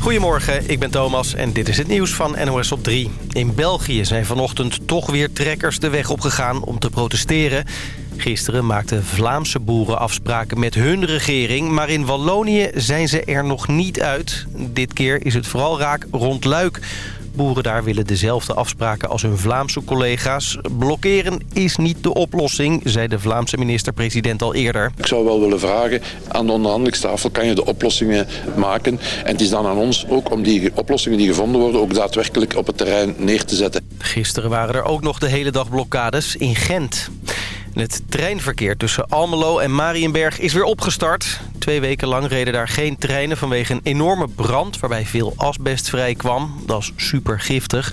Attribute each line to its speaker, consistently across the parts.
Speaker 1: Goedemorgen, ik ben Thomas en dit is het nieuws van NOS op 3. In België zijn vanochtend toch weer trekkers de weg opgegaan om te protesteren. Gisteren maakten Vlaamse boeren afspraken met hun regering... maar in Wallonië zijn ze er nog niet uit. Dit keer is het vooral raak rond Luik... Boeren daar willen dezelfde afspraken als hun Vlaamse collega's. Blokkeren is niet de oplossing, zei de Vlaamse minister-president al eerder.
Speaker 2: Ik zou wel willen vragen, aan de onderhandelingstafel kan je de oplossingen maken. En het is dan aan ons ook om die oplossingen die gevonden worden... ook daadwerkelijk op het terrein neer te zetten.
Speaker 1: Gisteren waren er ook nog de hele dag blokkades in Gent. Het treinverkeer tussen Almelo en Marienberg is weer opgestart. Twee weken lang reden daar geen treinen vanwege een enorme brand... waarbij veel asbest vrij kwam. Dat is super giftig.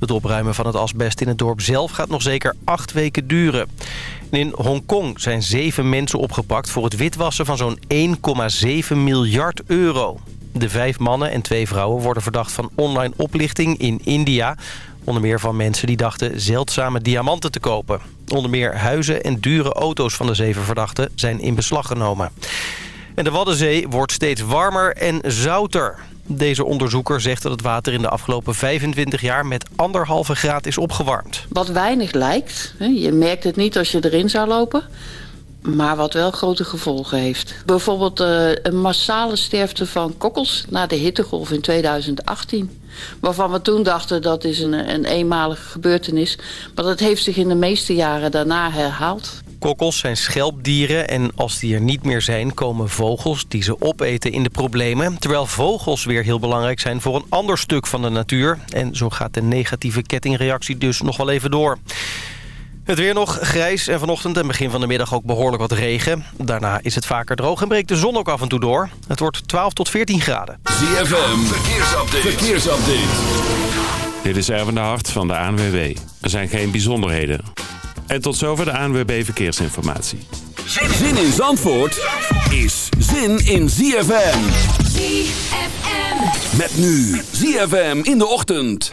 Speaker 1: Het opruimen van het asbest in het dorp zelf gaat nog zeker acht weken duren. in Hongkong zijn zeven mensen opgepakt voor het witwassen van zo'n 1,7 miljard euro. De vijf mannen en twee vrouwen worden verdacht van online oplichting in India... Onder meer van mensen die dachten zeldzame diamanten te kopen. Onder meer huizen en dure auto's van de zeven verdachten zijn in beslag genomen. En de Waddenzee wordt steeds warmer en zouter. Deze onderzoeker zegt dat het water in de afgelopen 25 jaar met anderhalve graad is opgewarmd.
Speaker 3: Wat weinig lijkt, je merkt het niet als je erin zou lopen maar wat wel grote gevolgen heeft. Bijvoorbeeld uh, een massale sterfte van kokkels na de hittegolf in 2018. Waarvan we toen dachten dat is een, een eenmalige gebeurtenis. Maar dat heeft zich in de meeste jaren daarna herhaald.
Speaker 1: Kokkels zijn schelpdieren en als die er niet meer zijn... komen vogels die ze opeten in de problemen. Terwijl vogels weer heel belangrijk zijn voor een ander stuk van de natuur. En zo gaat de negatieve kettingreactie dus nog wel even door. Het weer nog grijs en vanochtend en begin van de middag ook behoorlijk wat regen. Daarna is het vaker droog en breekt de zon ook af en toe door. Het wordt 12 tot 14 graden.
Speaker 4: ZFM, verkeersupdate. verkeersupdate.
Speaker 5: Dit is Erwin de Hart van de ANWB. Er zijn geen bijzonderheden. En tot zover de ANWB Verkeersinformatie.
Speaker 4: Zin in Zandvoort is zin in ZFM.
Speaker 6: ZFM.
Speaker 4: Met nu ZFM in de ochtend.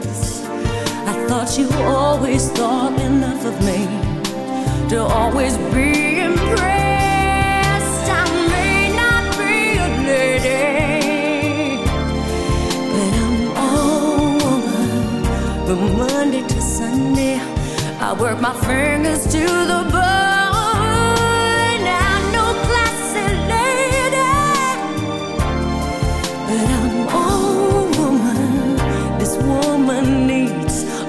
Speaker 7: You
Speaker 8: always thought enough of me to always be impressed. I may not be a
Speaker 9: lady, but I'm all woman. From Monday to Sunday, I work my fingers to the bone. I'm no classy lady, but I'm all woman. This woman needs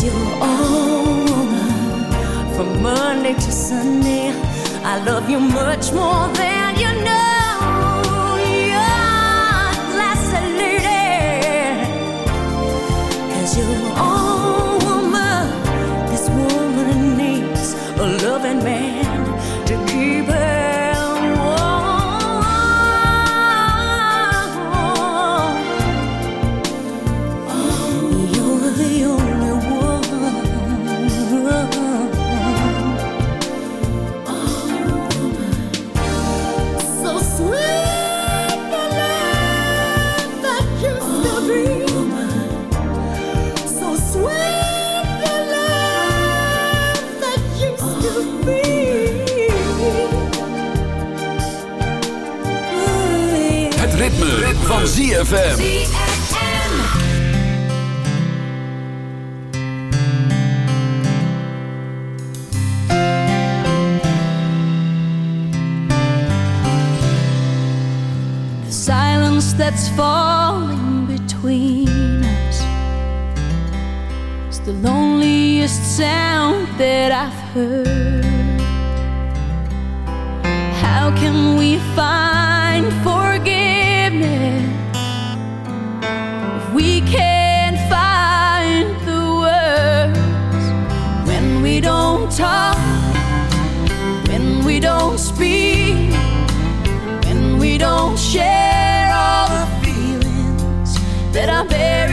Speaker 10: You're all woman from Monday to Sunday. I love you much more than. van ZFM. The silence that's falling between us is the loneliest sound that I've heard. How can we find forgiveness? Don't share all the feelings that
Speaker 4: are buried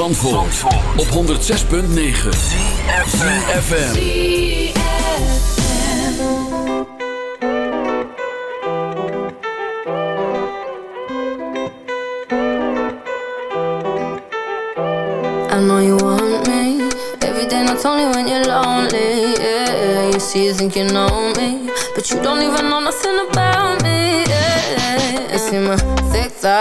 Speaker 4: van Zandvoort, op 106.9 CFFM
Speaker 11: I know you want me. Every day, not only when you're lonely. Yeah, you see, you think you know me, but you don't even know nothing about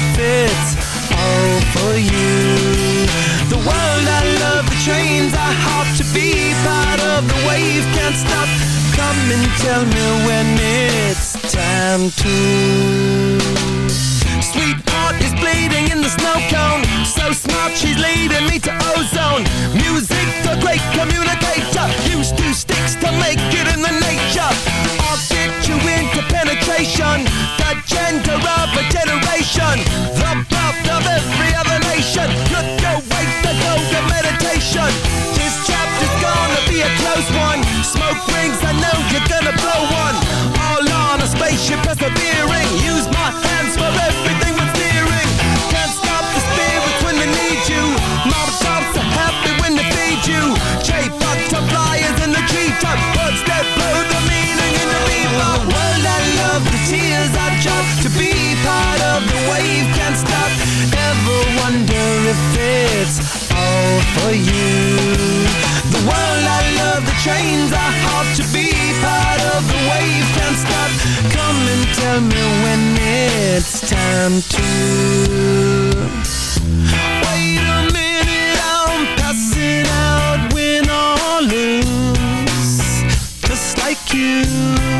Speaker 12: if it's all for you? The world I love, the trains I hop to be part of the wave. Can't stop. Come and tell me when it's time to. Sweetheart is bleeding in the snow cone. So smart, she's leading me to ozone. Music, the great communicator. Used two sticks to make it in the nature. Penetration. The gender of a generation. The birth of every other nation. Look your way to go to meditation. This chapter's gonna be a close one. Smoke rings, I know you're gonna blow one. All on a spaceship persevering. Use my hands if it's all for you? The world I love, the trains I hop to be part of the wave. Can't stop. Come and tell me when it's time to. Wait a minute, I'm passing out, win or lose, just like you.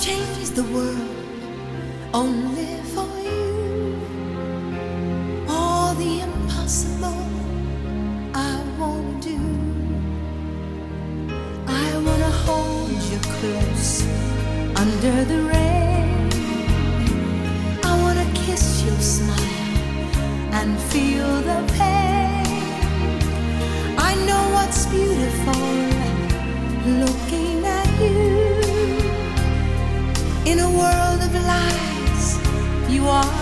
Speaker 7: change the world only for you. All the impossible I won't do. I wanna hold you close under the rain. I wanna kiss your smile and feel the pain.
Speaker 13: 我。